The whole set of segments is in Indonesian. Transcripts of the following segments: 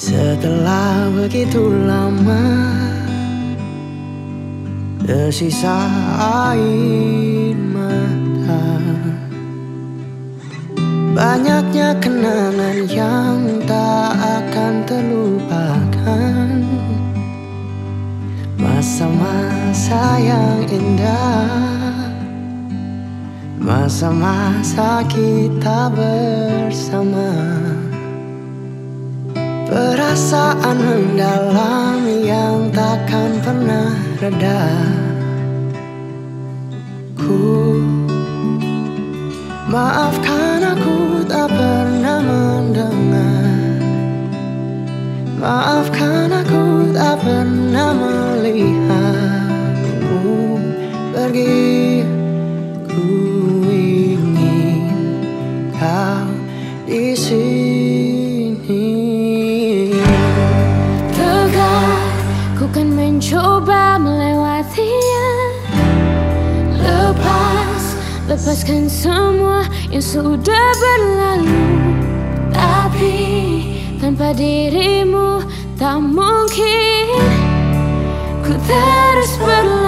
Setelah begitu lama Tersisa air mata Banyaknya kenangan yang tak akan terlupakan. Masa-masa yang indah. Masa-masa kita bersama Perasaan mendalam yang takkan pernah reda. Ku Maafkan aku tak pernah mendengar. Maafkan aku tak pernah melihatmu pergi mencoba melewatinya. Lepas, lepaskan semua yang sudah berlalu. Tapi tanpa dirimu tak mungkin Ku terus berlari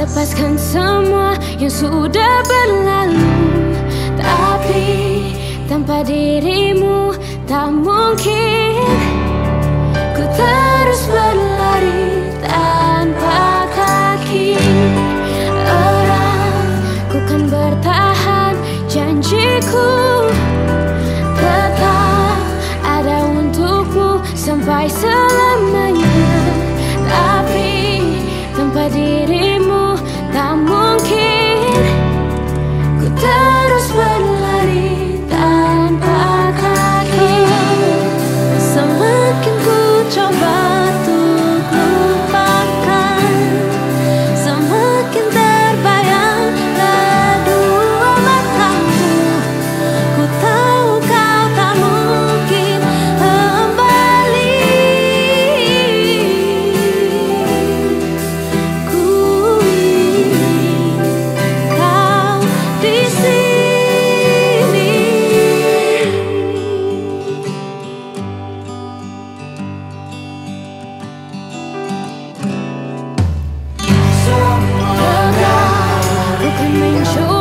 Lepaskan semua yang sudah berlalu. Tapi tanpa dirimu tak mungkin Ku terus Bukan mencoba